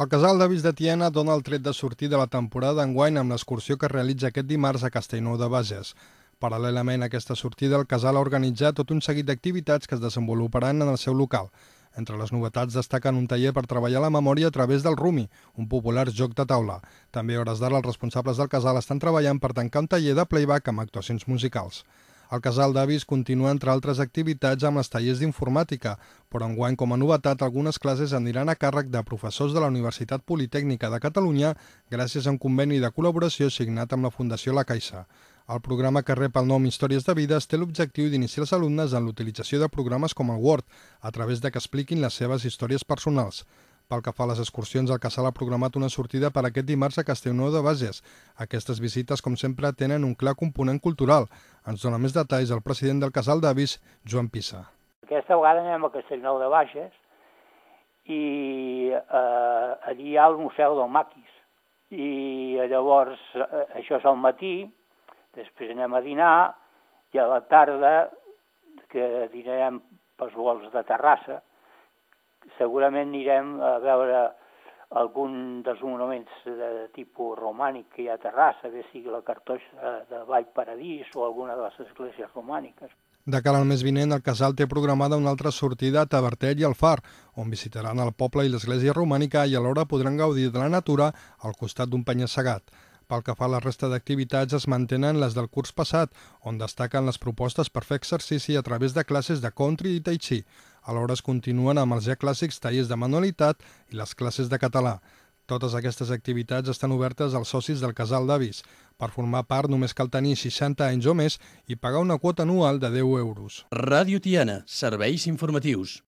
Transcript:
El casal d'avis de Tiana dona el tret de sortir de la temporada enguany amb l'excursió que realitza aquest dimarts a Castellnou de Bages. Paral·lelament a aquesta sortida, el casal ha organitzat tot un seguit d'activitats que es desenvoluparan en el seu local. Entre les novetats destaquen un taller per treballar la memòria a través del Rumi, un popular joc de taula. També a hores d'ara els responsables del casal estan treballant per tancar un taller de playback amb actuacions musicals. El casal d'avis continua, entre altres activitats, amb els tallers d'informàtica, però enguany, com a novetat, algunes classes aniran a càrrec de professors de la Universitat Politècnica de Catalunya gràcies a un conveni de col·laboració signat amb la Fundació La Caixa. El programa que rep el nom Històries de Vides té l'objectiu d'iniciar els alumnes en l'utilització de programes com el Word, a través de que expliquin les seves històries personals. Pel que fa a les excursions, el casal ha programat una sortida per aquest dimarts a Castellnou de Bages. Aquestes visites, com sempre, tenen un clar component cultural. Ens dona més detalls el president del casal d'avis, Joan Pissa. Aquesta vegada anem a Castellnou de Bages i eh, allí hi ha el Museu del Maquis. I llavors, eh, això és al matí, després anem a dinar i a la tarda, que dinarem pels vols de Terrassa, segurament anirem a veure algun dels monuments de tipus romànic que hi ha a Terrassa, bé sigui la cartoixa de Vall Paradís o alguna de les esglésies romàniques. De cara al mes vinent, el casal té programada una altra sortida a Tabertet i al Far, on visitaran el poble i l'església romànica i alhora podran gaudir de la natura al costat d'un penya-segat. Pel que fa a la resta d'activitats, es mantenen les del curs passat, on destaquen les propostes per fer exercici a través de classes de country i tai chi. Alhora es continuen amb els ja clàssics tallers de manualitat i les classes de català. Totes aquestes activitats estan obertes als socis del casal d'avis. Per formar part només cal tenir 60 anys o més i pagar una quota anual de 10 euros. Ràdio Tiana, serveis informatius.